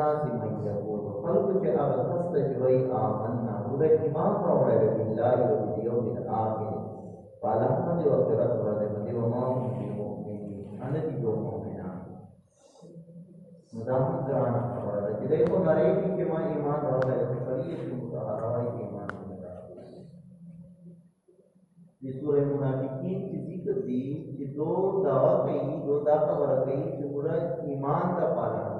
الناس من يقول خلق کے اغسط جوئی آمنا، وہ ایمان روڑے بالله وباليوم الآخر فالحمد وقرات ورد وما هم بمؤمنين۔ أنا دي جو مؤمنان مدام کرانا خبر ہے۔ جدے کو نرے کی کہ ماں ایمان روڑے فریت متحرائی ایمان یہ سورہ منافقین کی ذکر دی کہ دو دعویٰ کئی دو دا خبر کئی کہ پورا ایمان کا پالنا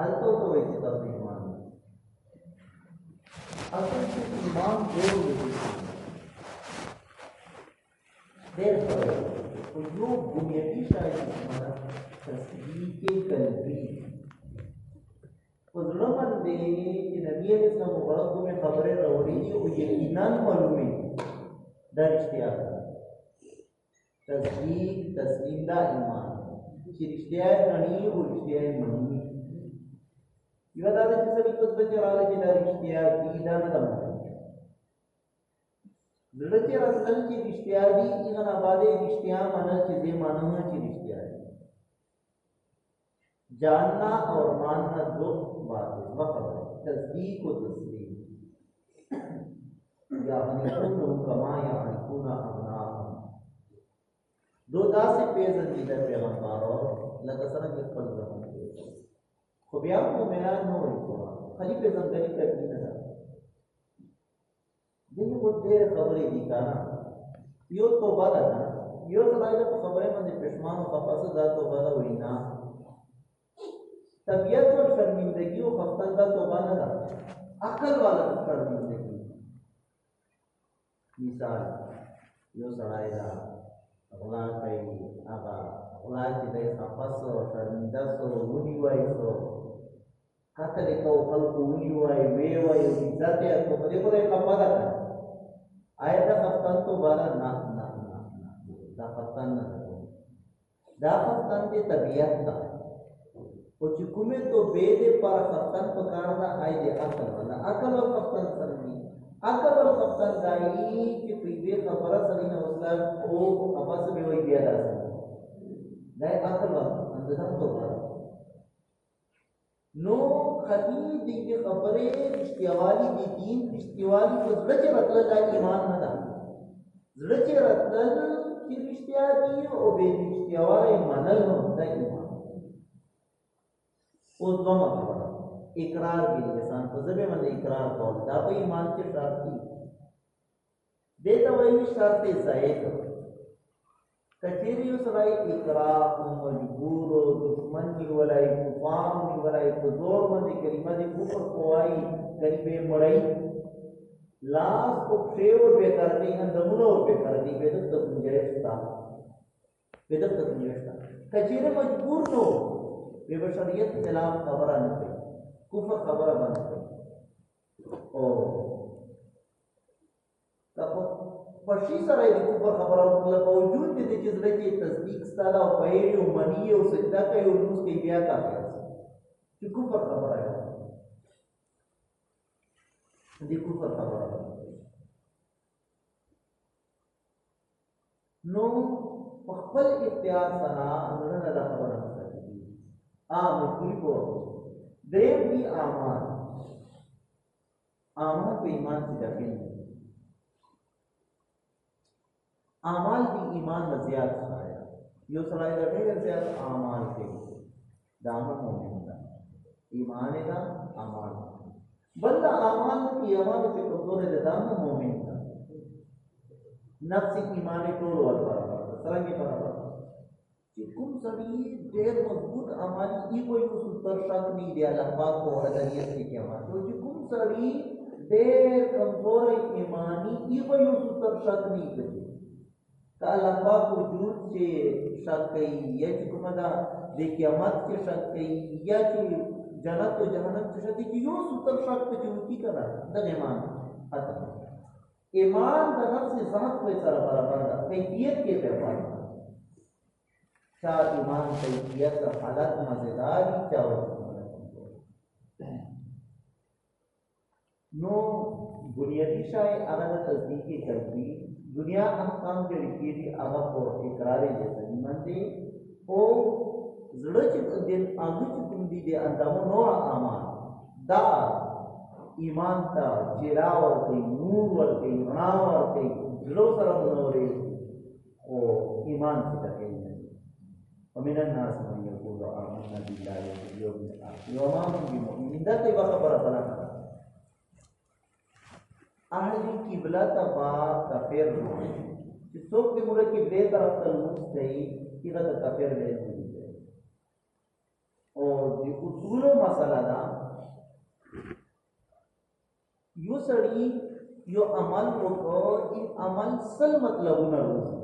التو تو ایسی طرف ایمان اصل سے ایمان دو لوگوں دیر پر تو جو بنیادی شاید ہمارا تصدیق قلبی حضور من دے کہ نبی علیہ السلام مبارک میں خبریں روڑی تھی وہ یقیناً معلوم ہے در اشتیاق تصدیق تسلیم دا ایمان کہ رشتہ ہے اشتیاق رنی و اشتیاق منی Ibadatın sebep kısmeti arasındaki ilan edemez. ضرورت رسل کی رشتیابی اغن آباد رشتیاں مانا چیزیں ماننا کی رشتیابی جاننا اور ماننا دو باتیں وقت ہے تصدیق و تسلیم یا ہنکون کما یا ہنکون امنا دو دا سے پیز اندیدہ پیغمبار اور لگا سرنگ اقبل رہوں Copiamo come l'hanno ancora, خلیفہ زنگری کا کی نظر یہ کو دیر خبریں دی کانا یو تو بالا نا یو تو بالا کو خبریں من پشمان و خفص دا تو بالا ہوئی طبیعت و شرمندگی و خفص تو بالا نا عقل والا شرمندگی مثال یو سڑائی دا غلا کئی آغا غلا چی دے خفص و شرمندہ سو ونی وائی سو قتل کو خلق ونی وای وی وای عزت یا تو په دې پورې کپا ده آیا دا خپل تو بارا نه نه نه دا خپل نه دا خپل دې طبيعت ده او چې کومه تو به دې پر خپل په کار دا آی دې عقل ولا عقل او خپل سره عقل او خپل دای چې په دې خبره سره نه وصل او اپاس به وای بیا ده دا عقل اندازه تو بارا نو خطی دی کی خبرے رشتیوالی دی دین رشتیوالی کو زلچ رتل دا ایمان نہ دا۔ زلچ رتل کی رشتیا دی او بے رشتیوالی منل نو دا ایمان۔ او دوما خبر اقرار بھی لسان فضبے من اقرار قول دا پہ ایمان کے شرط دی دیتا وہی شرط زائد۔ ہوئی کچیری سرائی اقرار مجبور و دشمن کی ولائی، کفار کی ولائی کزور مندی کلمہ دی کفر کوائی کلمے مڑائی۔ لاس کو پھیور پہ کر دی اندمونو پہ کر دی بے بیدت تک گنجائشتا بیدت تک گنجائشتا کچیری مجبور نو، بے بشریت خلاف خبرہ نہ پہ کفر خبرہ بند پہ او تاکو خوشی سره د کوپر خبره وکړه. باوجود دې چې زړه کې تصدیق ستاله او پیری او منی او سجده کوي او موږ کې بیا کافي چې کوپر خبره ده دې کوپر خبره نو په خپل اختیار سره زړه نه دا خبره نه کوي ا مجبوری کو دریم دی امان امان په ایمان کې داخل اعمال دی ایمان میں زیادہ آیا۔ یو سرائی دا ڈھیر زیادہ اعمال کے دام مومن دا ایمان دا امان بندہ امان کی امان سے کمزور ہے دام مومن دا نفس ایمان ټول ور برابر سرنګي برابر چې کوم سړي ډېر مضبوط عمل ای کوئی یو ستر شک نه دی الله پاک کو ودانیت کې کېما تو چې کوم سړي ډېر کمزور ایمانی ای کوئی یو ستر شک نه دی کا الله پاک وجود چې شک کوي یا چې کومه دا د قیامت کې شک کوي یا چې جنت او جهنم کې شک کوي یو ستر شک په چې کی کړه د ایمان اته ایمان دا نفس ذات کوئی سر برابر دا کیفیت کے پیپر چاہ ایمان کیفیت حالت مزیداری چاہ نو، بنیادی شای اگر تصدیقی کرتی دنیا احکام کے لکھی دی اگر کو اقرار جیسا ایمان دے او زړه اندامو نور دا ایمان تا جلا ورکی نور ورکی رنا ورکی جلو سر منوری او ایمان کی تکیل نہیں ومن الناس من يقول آمنا بالله واليوم الآخر وما هم بمؤمنين دا تی خبر اہل قبلہ تا با کافر نو چې څوک دې موږ کې بے طرف ته لمس کوي کیغه ته کافر دی او د اصول مسله دا، یو سړی یو عمل وکړو این عمل سل مطلبونه روزي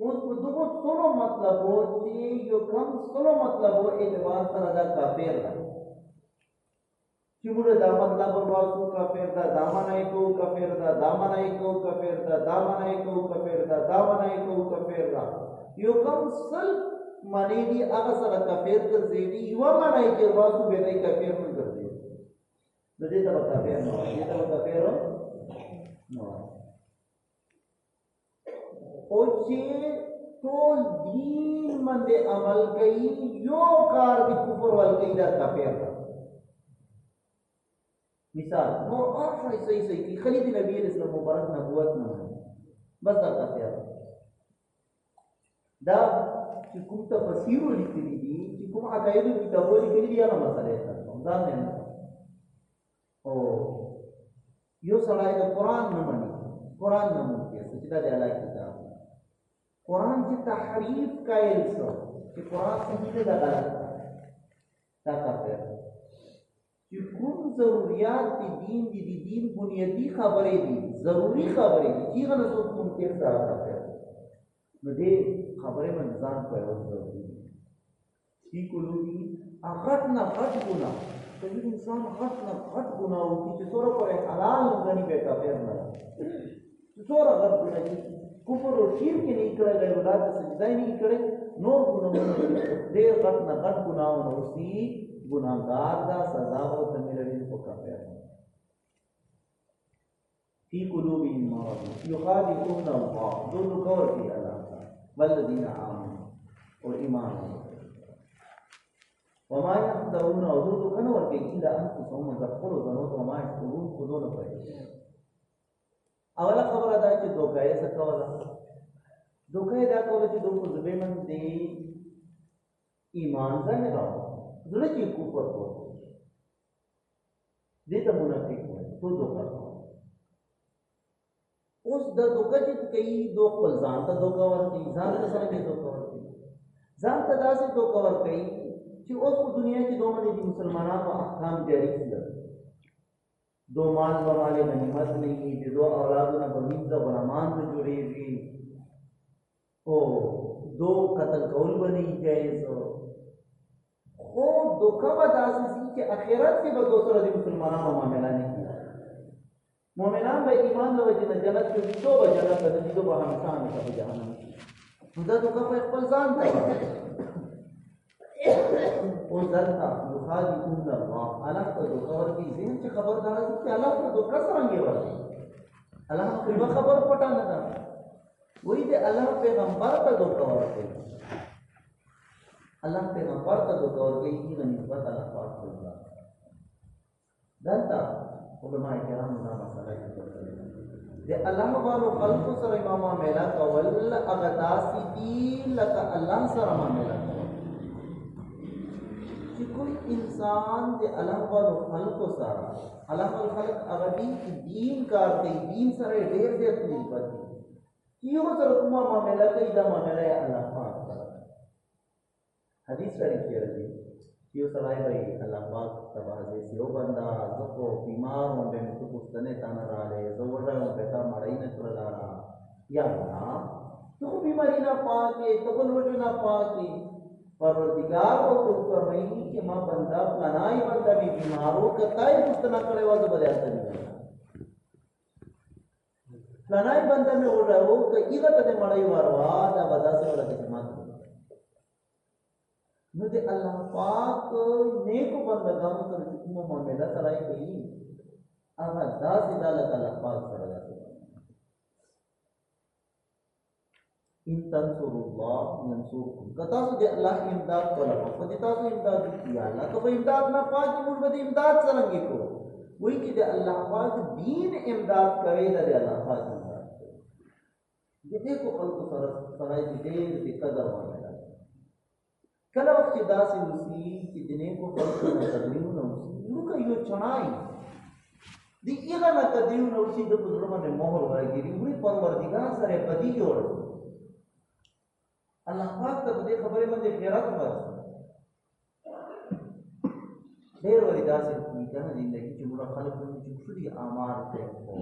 اوس په دغه ټولو مطلبو چې یو کم ټولو مطلبو اعتبار سره دا کافر ده منای کو کافر ده یو کم سل منی دی هغه سره کافر ګرځي یو منای چې ورواکو به دی کافر نه ګرځي نو دې ته کافر نه وایي دې ته کافر نه وایي او چې ټول دین باندې عمل کوي یو کار د کفر ول کوي دا کافر ده مثال. نو اور صحیح صحیح صحیح کی خالد نبی علیہ السلام مبارک نبوت نه بس دا کافر دا چې کوم تفسیر لیکلي دي چې کوم عقاید کتابونه لیکلي دي هغه مسله ده ځان نه او یو سړی د قران نه مني قران نه مني چې دا د الله کتاب قران چې تحریف کایل شو. چې قران صحیح ده غلط. دا کافر چې کوم ضرورت دي دین دي دي دین بنیادی خبرې دي ضروری خبرې دي چې غنه څوک کوم کې سره کافر نو دې خبرې باندې ځان په یو ضروري دي چې کولو اخت نه خط ګناه کبھی انسان غٹ نہ غٹ گناہ ہوتی کہ سورہ پر حلال غنی بے کافر نہ سورہ غٹ گناہ کی، کفر اور شیر کے نہیں کرے گئے خدا کا سجدہ ہی نہیں کرے، نور گناہ دیر غٹ نہ غٹ گناہ نہ اسی گناہگار دا سزا ہو تو میرے دل کو کافر فی قلوبهم مرض۔ یخادعون اللہ۔ دو دکور کی اللہ کا۔ والذین آمنوا۔ اور ایمان ہے وما يخدعون وذو كانوا وركي إلا أنفسهم تذكروا ذنوب وما يشكرون خذون فريق اولا خبر ادا کہ دو چې دوکه یې سکولا دوکه دا کوله چې دوکو زبې من دی ایمان ځنه راو کوپر کو دې ته منافق وایي تو دوکه اوس د دوکه چې کوي دوک خپل ځان ته دوکه ورکړي ځان ته سره کې دوکه ورکړي ځان ته داسې دوکه ورکړي چې اوس په دنیا کې دوه باندې مسلمانانو احکام جاری کړل دو مال والے غنیمت نہیں دے دو اولادونه بمینځه غلامان ته جوړېږي او دو قتل کول بنی جایز خو دوکه به داسې سي چې اخرت کې به دوسره د مسلمانانو معامله نه کیږي. مؤمنان به ایمان له وجې جنت کې دو به جنت ته دو به همیشه همیشه په جهنم نو دا دوکه په خپل ځان ته او دلتا یخادعون الله. الله ته دوکه ورکړي ذهن چې خبر دار چې الله ته دوکه څنګه ورکړي الله کومه خبر پټه نه ده. وای دې الله پیغمبر ته دوکه ورکړي الله پیغمبر ته دوکه ورکړي چې نسبت الله پاک الله دلتا علماء کرام دا مسله دې الله والو خلق سره امام میلا کول هغه داسې دي لکه الله سره معاملہ چې کوئی انسان د الله والو خلقو سره الله والو خلق هغه دین چې دین کار کوي دین سره ډېر زیات نسبت دي چې یو سره کومه معامله کوي دا معامله یې الله پاک حدیث شریف کې راځي چې یو سړی وایي الله پاک تبارک یو بندا زه خو بیمار وم به مې څه پوښتنې تا نه راغلې زه وږی وم به تا مړی نه یا الله ته خو بیماري نه پاکې ته خو لوږې نه پاکې پروردگار کو خود فرمائی کہ ماں بندہ فلانائی بندہ بھی بیمار ہو کتائی پوچھنا کرے والا بڑے آتا نہیں فلانائی بندہ میں اڑ رہا ہو کہ ایگا تے مڑائی واروا دا بدا سے والا کسی مات نو دے اللہ پاک نیک بندگان کر چکمو معاملہ سرائی گئی۔ آغا دا سے دا لگا اللہ پاک سرائی ان تنصر اللہ ینصرکم کتا سو دے اللہ کی امداد طلب کو دیتا سو امداد کیا۔ اللہ تو وہ امداد نہ پاک مول بده امداد سرنگی کو وہی کہ دے اللہ پاک دین امداد کرے دے اللہ پاک امداد یہ دیکھو خلق سرائی دی دیر دی قدر والا کلا وقت دا سے اسی کہ دنے کو خلق تقدیم نہ اسی نو کا یو چنائی۔ دی ایغا نہ تقدیم نہ اسی دے بزرگوں نے مہر ورگی دی۔ وہی پروردگار سره بدی جوڑ اللہ پاک ته دې خبرې باندې خیرات ورس ډېر وری داسې کی کنه زندگی چې موږ خلک موږ چې خوري اعمال ته کو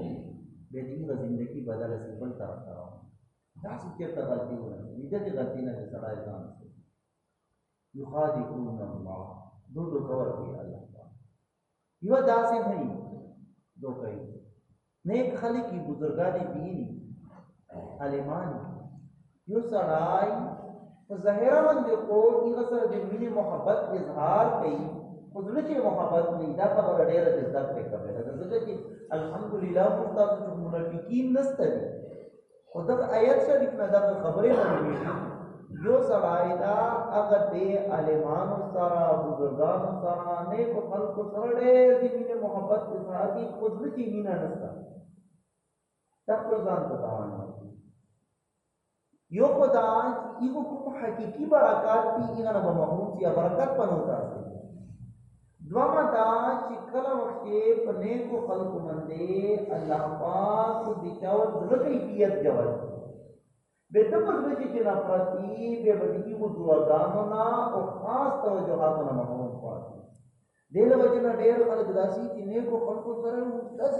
به دې زندگی بدل شي بل طرف ته داسې چې ته غلطي ونه دې دې غلطي نه سره ځان یخادعون الله دو دو کور دی الله پاک یو داسې نه دو کوي نیک خلک بزرگان دینی. علمانی یو سړی په ظاهره باندې خو هغه سره د مینې محبت اظهار کوي خو زړه چې محبت نه دا خبره ډېره د زده کړې کوي دا ځکه چې الحمدلله موږ تاسو چې منافقین نشته دي خو دا آیت شریف نه دا خبرې باندې یو سړی دا هغه د عالمانو سره بزرګانو سره نیکو خلکو سره ډېر د مینې محبت اظهار کوي خو زړه کې مینه نشته دا خپل ځان ته تاوان یو خدا ایگو کوم حقیقی برکات پی ایغا نبا محمود یا برکات پنوتا سی دوما دا چې کله وخت په نیکو خلقو باندې الله پاک د چاو د کیفیت جوړ به د په دې چې نفرتي به بدی کو دعاګانو نا او خاص توجهاتو نه محمود پاتې دله وجه نه ډېر خلک داسي چې نیکو خلقو سره داسي